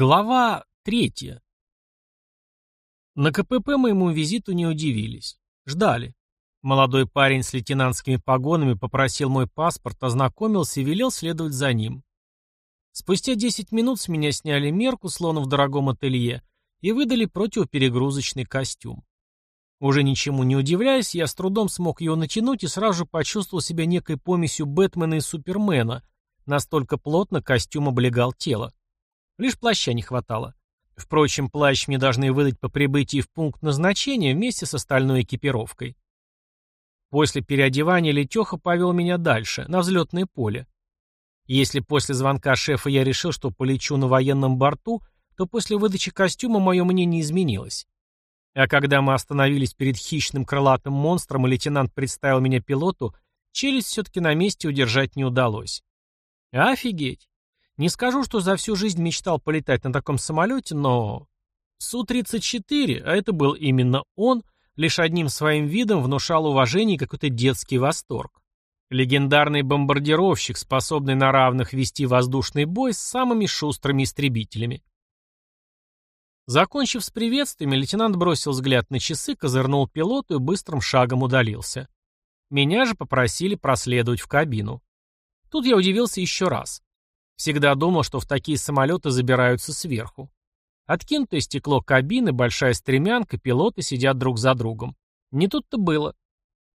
Глава третья. На КПП моему визиту не удивились. Ждали. Молодой парень с лейтенантскими погонами попросил мой паспорт, ознакомился и велел следовать за ним. Спустя 10 минут с меня сняли мерку, словно в дорогом ателье, и выдали противоперегрузочный костюм. Уже ничему не удивляясь, я с трудом смог его натянуть и сразу почувствовал себя некой помесью Бэтмена и Супермена, настолько плотно костюм облегал тело. Лишь плаща не хватало. Впрочем, плащ мне должны выдать по прибытии в пункт назначения вместе с остальной экипировкой. После переодевания Летеха повел меня дальше, на взлетное поле. Если после звонка шефа я решил, что полечу на военном борту, то после выдачи костюма мое мнение изменилось. А когда мы остановились перед хищным крылатым монстром, и лейтенант представил меня пилоту, челюсть все-таки на месте удержать не удалось. Офигеть! Не скажу, что за всю жизнь мечтал полетать на таком самолете, но... Су-34, а это был именно он, лишь одним своим видом внушал уважение и какой-то детский восторг. Легендарный бомбардировщик, способный на равных вести воздушный бой с самыми шустрыми истребителями. Закончив с приветствиями, лейтенант бросил взгляд на часы, козырнул пилоту и быстрым шагом удалился. Меня же попросили проследовать в кабину. Тут я удивился еще раз. Всегда думал, что в такие самолеты забираются сверху. Откинутое стекло кабины, большая стремянка, пилоты сидят друг за другом. Не тут-то было.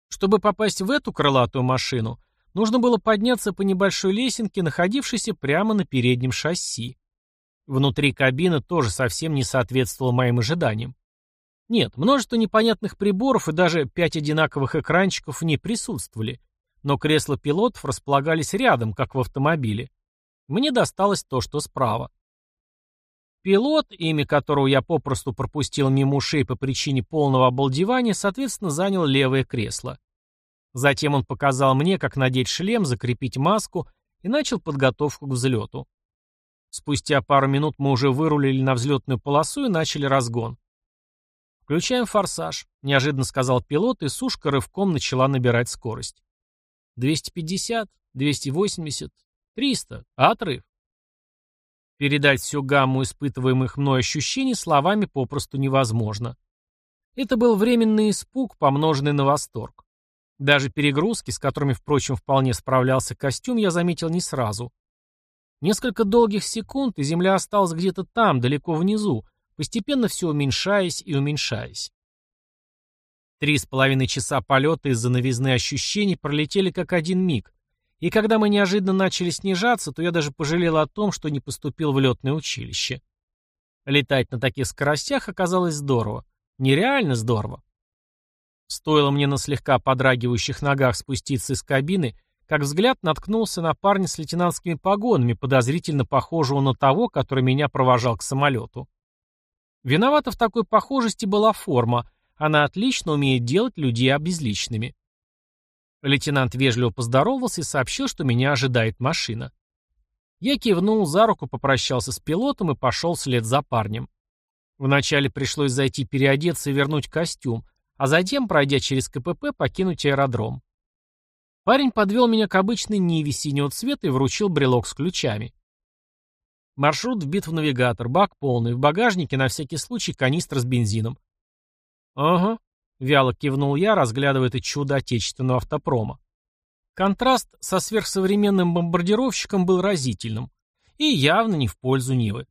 Чтобы попасть в эту крылатую машину, нужно было подняться по небольшой лесенке, находившейся прямо на переднем шасси. Внутри кабины тоже совсем не соответствовало моим ожиданиям. Нет, множество непонятных приборов и даже пять одинаковых экранчиков не присутствовали, но кресла пилотов располагались рядом, как в автомобиле. Мне досталось то, что справа. Пилот, имя которого я попросту пропустил мимо ушей по причине полного обалдевания, соответственно, занял левое кресло. Затем он показал мне, как надеть шлем, закрепить маску и начал подготовку к взлету. Спустя пару минут мы уже вырулили на взлетную полосу и начали разгон. «Включаем форсаж», — неожиданно сказал пилот, и сушка рывком начала набирать скорость. «250, 280, Триста. Отрыв. Передать всю гамму испытываемых мной ощущений словами попросту невозможно. Это был временный испуг, помноженный на восторг. Даже перегрузки, с которыми, впрочем, вполне справлялся костюм, я заметил не сразу. Несколько долгих секунд, и земля осталась где-то там, далеко внизу, постепенно все уменьшаясь и уменьшаясь. Три с половиной часа полета из-за новизны ощущений пролетели как один миг, и когда мы неожиданно начали снижаться, то я даже пожалел о том, что не поступил в летное училище. Летать на таких скоростях оказалось здорово. Нереально здорово. Стоило мне на слегка подрагивающих ногах спуститься из кабины, как взгляд наткнулся на парня с лейтенантскими погонами, подозрительно похожего на того, который меня провожал к самолету. Виновата в такой похожести была форма, она отлично умеет делать людей обезличенными. Лейтенант вежливо поздоровался и сообщил, что меня ожидает машина. Я кивнул, за руку попрощался с пилотом и пошел вслед за парнем. Вначале пришлось зайти переодеться и вернуть костюм, а затем, пройдя через КПП, покинуть аэродром. Парень подвел меня к обычной Ниве синего цвета и вручил брелок с ключами. Маршрут вбит в навигатор, бак полный, в багажнике на всякий случай канистра с бензином. «Ага», Вяло кивнул я, разглядывая это чудо отечественного автопрома. Контраст со сверхсовременным бомбардировщиком был разительным. И явно не в пользу Нивы.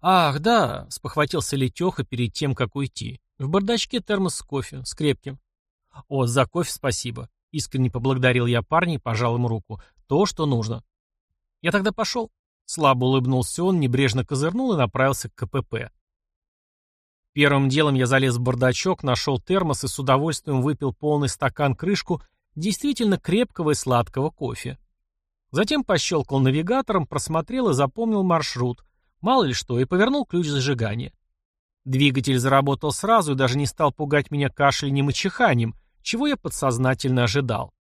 «Ах, да», — спохватился Летеха перед тем, как уйти. «В бардачке термос с кофе, с крепким». «О, за кофе спасибо», — искренне поблагодарил я парня и пожал ему руку. «То, что нужно». «Я тогда пошел». Слабо улыбнулся он, небрежно козырнул и направился к КПП. Первым делом я залез в бардачок, нашел термос и с удовольствием выпил полный стакан-крышку действительно крепкого и сладкого кофе. Затем пощелкал навигатором, просмотрел и запомнил маршрут, мало ли что, и повернул ключ зажигания. Двигатель заработал сразу и даже не стал пугать меня кашлянем и чиханием, чего я подсознательно ожидал.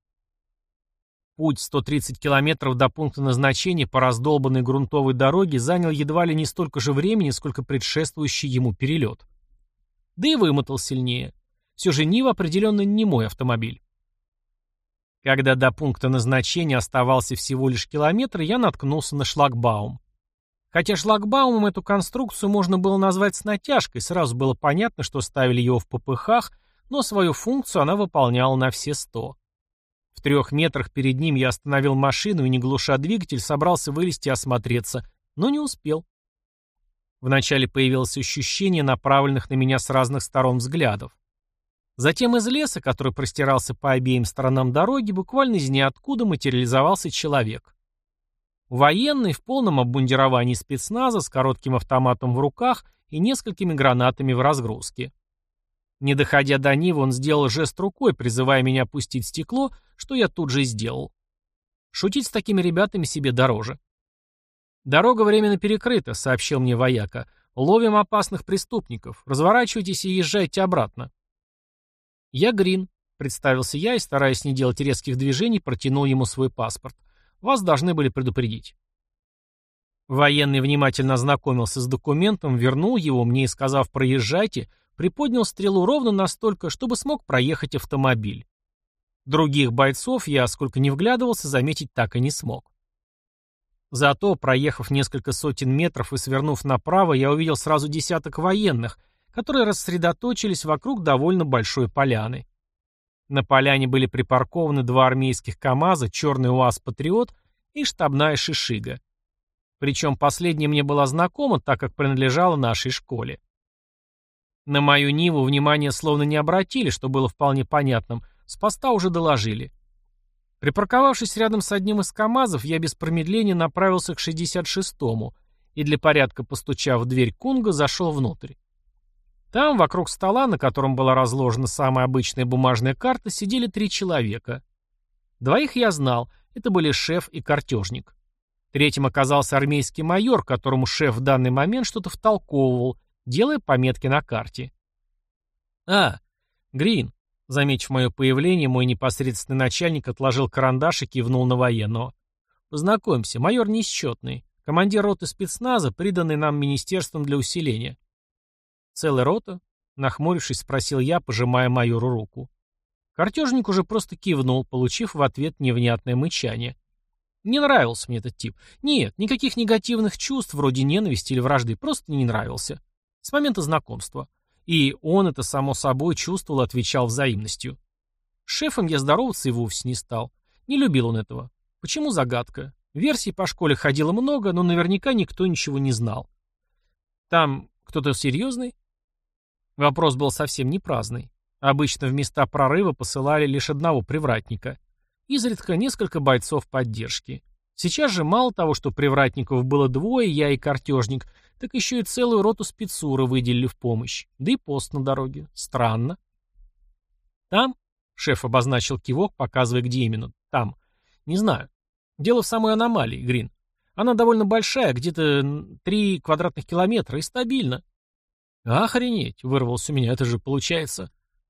Путь 130 километров до пункта назначения по раздолбанной грунтовой дороге занял едва ли не столько же времени, сколько предшествующий ему перелет. Да и вымотал сильнее. Все же Нива определенно не мой автомобиль. Когда до пункта назначения оставался всего лишь километр, я наткнулся на шлагбаум. Хотя шлагбаумом эту конструкцию можно было назвать с натяжкой, сразу было понятно, что ставили его в ППХ, но свою функцию она выполняла на все сто. В трех метрах перед ним я остановил машину и, не глуша двигатель, собрался вылезти и осмотреться, но не успел. Вначале появилось ощущение направленных на меня с разных сторон взглядов. Затем из леса, который простирался по обеим сторонам дороги, буквально из ниоткуда материализовался человек. Военный в полном обмундировании спецназа с коротким автоматом в руках и несколькими гранатами в разгрузке. Не доходя до Нивы, он сделал жест рукой, призывая меня опустить стекло, что я тут же и сделал. Шутить с такими ребятами себе дороже. «Дорога временно перекрыта», — сообщил мне вояка. «Ловим опасных преступников. Разворачивайтесь и езжайте обратно». «Я Грин», — представился я и, стараясь не делать резких движений, протянул ему свой паспорт. «Вас должны были предупредить». Военный внимательно ознакомился с документом, вернул его мне и, сказав «проезжайте», приподнял стрелу ровно настолько, чтобы смог проехать автомобиль. Других бойцов я, сколько не вглядывался, заметить так и не смог. Зато, проехав несколько сотен метров и свернув направо, я увидел сразу десяток военных, которые рассредоточились вокруг довольно большой поляны. На поляне были припаркованы два армейских КАМАЗа, черный УАЗ-Патриот и штабная Шишига. Причем последняя мне была знакома, так как принадлежала нашей школе. На мою Ниву внимание словно не обратили, что было вполне понятным, с поста уже доложили. Припарковавшись рядом с одним из КАМАЗов, я без промедления направился к 66-му и для порядка постучав в дверь Кунга, зашел внутрь. Там, вокруг стола, на котором была разложена самая обычная бумажная карта, сидели три человека. Двоих я знал, это были шеф и картежник. Третьим оказался армейский майор, которому шеф в данный момент что-то втолковывал, делая пометки на карте. «А, Грин», Заметив мое появление, мой непосредственный начальник отложил карандаш и кивнул на военного. «Познакомься, майор Несчетный, командир роты спецназа, приданный нам министерством для усиления». «Целая рота?» — нахмурившись, спросил я, пожимая майору руку. Картежник уже просто кивнул, получив в ответ невнятное мычание. Не нравился мне этот тип. Нет, никаких негативных чувств, вроде ненависти или вражды, просто не нравился. С момента знакомства. И он это, само собой, чувствовал и отвечал взаимностью. С шефом я здороваться и вовсе не стал. Не любил он этого. Почему загадка? Версий по школе ходило много, но наверняка никто ничего не знал. Там кто-то серьезный? Вопрос был совсем не праздный. Обычно в места прорыва посылали лишь одного привратника. Изредка несколько бойцов поддержки. Сейчас же мало того, что привратников было двое, я и картежник, так еще и целую роту спецуры выделили в помощь. Да и пост на дороге. Странно. Там? Шеф обозначил кивок, показывая, где именно. Там. Не знаю. Дело в самой аномалии, Грин. Она довольно большая, где-то три квадратных километра, и стабильно. Охренеть, вырвался у меня, это же получается...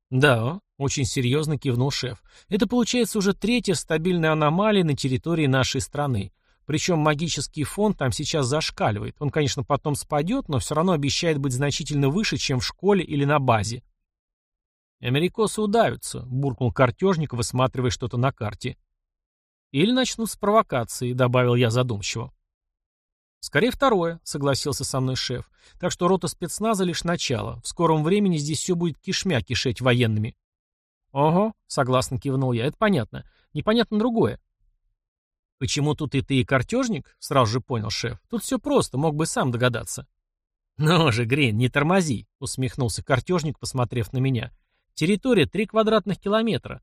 Да, очень серьезно кивнул шеф. Это получается уже третья стабильная аномалия на территории нашей страны. Причем магический фон там сейчас зашкаливает. Он, конечно, потом спадет, но все равно обещает быть значительно выше, чем в школе или на базе. «Америкосы удавятся», — буркнул картежник, высматривая что-то на карте. «Или начнут с провокации», — добавил я задумчиво. «Скорее второе», — согласился со мной шеф. «Так что рота спецназа лишь начало. В скором времени здесь все будет кишмя кишеть военными». «Ого», — согласно кивнул я, — «это понятно. Непонятно другое. «Почему тут и ты, и картежник?» — сразу же понял шеф. «Тут все просто, мог бы сам догадаться». «Ну же, Грин, не тормози», — усмехнулся картежник, посмотрев на меня. «Территория три квадратных километра».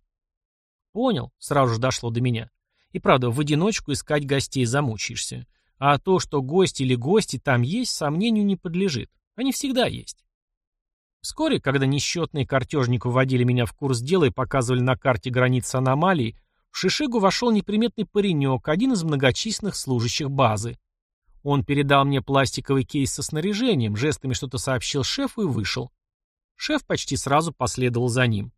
«Понял», — сразу же дошло до меня. «И правда, в одиночку искать гостей замучаешься. А то, что гости или гости там есть, сомнению не подлежит. Они всегда есть». Вскоре, когда несчетные картежники вводили меня в курс дела и показывали на карте границы аномалий, в Шишигу вошел неприметный паренек, один из многочисленных служащих базы. Он передал мне пластиковый кейс со снаряжением, жестами что-то сообщил шефу и вышел. Шеф почти сразу последовал за ним.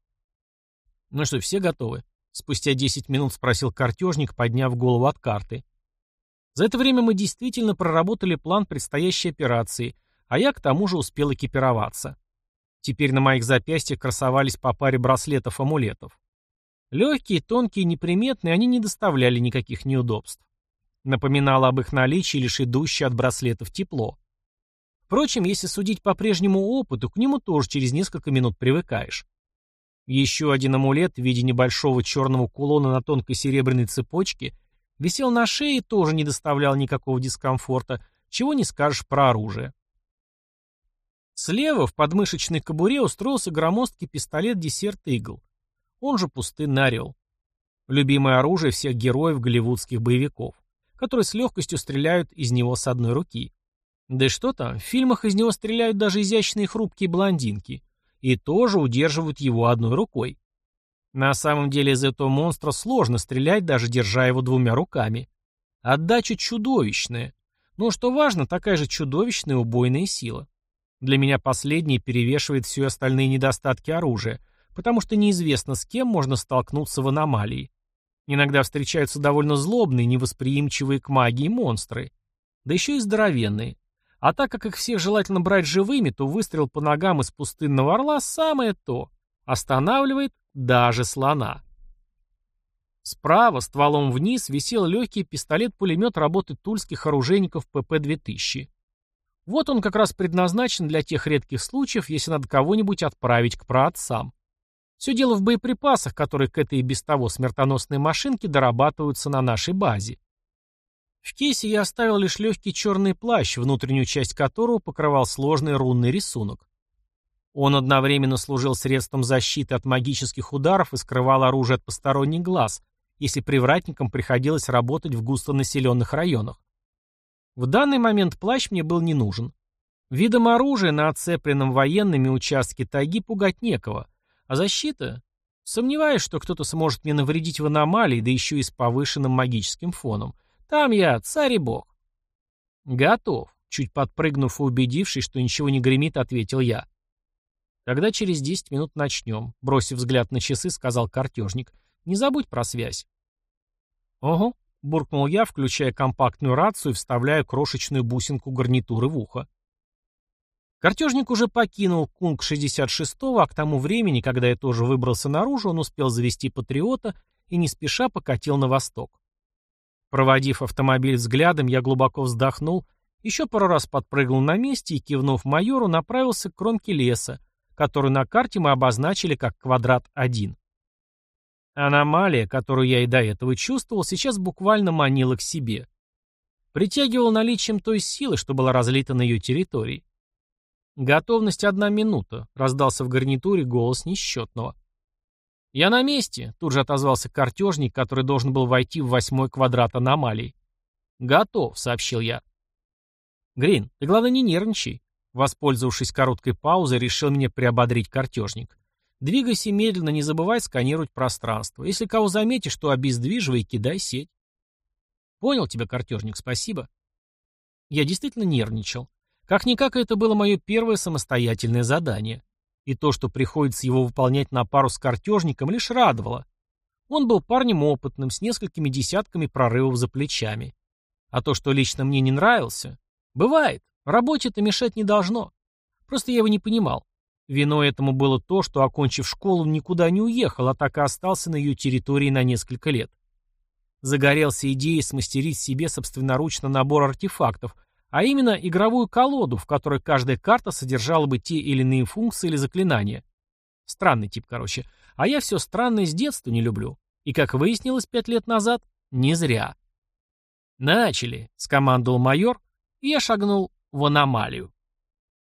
«Ну что, все готовы?» Спустя 10 минут спросил картежник, подняв голову от карты. За это время мы действительно проработали план предстоящей операции, а я к тому же успел экипироваться. Теперь на моих запястьях красовались по паре браслетов-амулетов. Легкие, тонкие, неприметные, они не доставляли никаких неудобств. Напоминало об их наличии лишь идущее от браслетов тепло. Впрочем, если судить по прежнему опыту, к нему тоже через несколько минут привыкаешь. Еще один амулет в виде небольшого черного кулона на тонкой серебряной цепочке висел на шее и тоже не доставлял никакого дискомфорта, чего не скажешь про оружие. Слева в подмышечной кобуре устроился громоздкий пистолет «Десерт Игл». Он же пустынный орел. Любимое оружие всех героев голливудских боевиков, которые с легкостью стреляют из него с одной руки. Да и что там, в фильмах из него стреляют даже изящные хрупкие блондинки. И тоже удерживают его одной рукой. На самом деле из этого монстра сложно стрелять, даже держа его двумя руками. Отдача чудовищная. Но что важно, такая же чудовищная убойная сила. Для меня последнее перевешивает все остальные недостатки оружия, потому что неизвестно, с кем можно столкнуться в аномалии. Иногда встречаются довольно злобные, невосприимчивые к магии монстры. Да еще и здоровенные. А так как их всех желательно брать живыми, то выстрел по ногам из пустынного орла самое то. Останавливает даже слона. Справа, стволом вниз, висел легкий пистолет-пулемет работы тульских оружейников ПП-2000. Вот он как раз предназначен для тех редких случаев, если надо кого-нибудь отправить к праотцам. Все дело в боеприпасах, которые к этой и без того смертоносной машинке дорабатываются на нашей базе. В кейсе я оставил лишь легкий черный плащ, внутреннюю часть которого покрывал сложный рунный рисунок. Он одновременно служил средством защиты от магических ударов и скрывал оружие от посторонних глаз, если привратникам приходилось работать в густонаселенных районах. В данный момент плащ мне был не нужен. Видом оружия на оцепленном военными участке тайги пугать некого. А защита? Сомневаюсь, что кто-то сможет мне навредить в аномалии, да еще и с повышенным магическим фоном. Там я, царь и бог. Готов. Чуть подпрыгнув и убедившись, что ничего не гремит, ответил я. Тогда через десять минут начнем. Бросив взгляд на часы, сказал картежник. Не забудь про связь. Ого, — буркнул я, включая компактную рацию и вставляя крошечную бусинку гарнитуры в ухо. Картежник уже покинул Кунг 66-го, а к тому времени, когда я тоже выбрался наружу, он успел завести патриота и не спеша покатил на восток. Проводив автомобиль взглядом, я глубоко вздохнул, еще пару раз подпрыгнул на месте и, кивнув майору, направился к кромке леса, который на карте мы обозначили как квадрат 1. Аномалия, которую я и до этого чувствовал, сейчас буквально манила к себе. Притягивал наличием той силы, что была разлита на ее территории. «Готовность одна минута», — раздался в гарнитуре голос несчетного. «Я на месте», — тут же отозвался картежник, который должен был войти в восьмой квадрат аномалий. «Готов», — сообщил я. «Грин, ты, главное, не нервничай», — воспользовавшись короткой паузой, решил меня приободрить картежник. Двигайся медленно, не забывай сканировать пространство. Если кого заметишь, то обездвиживай и кидай сеть. Понял тебя, картежник, спасибо. Я действительно нервничал. Как-никак это было мое первое самостоятельное задание. И то, что приходится его выполнять на пару с картежником, лишь радовало. Он был парнем опытным, с несколькими десятками прорывов за плечами. А то, что лично мне не нравился, бывает, работе это мешать не должно. Просто я его не понимал. Виной этому было то, что, окончив школу, никуда не уехал, а так и остался на ее территории на несколько лет. Загорелся идеей смастерить себе собственноручно набор артефактов, а именно игровую колоду, в которой каждая карта содержала бы те или иные функции или заклинания. Странный тип, короче. А я все странное с детства не люблю. И, как выяснилось пять лет назад, не зря. «Начали», — скомандовал майор, и я шагнул в аномалию.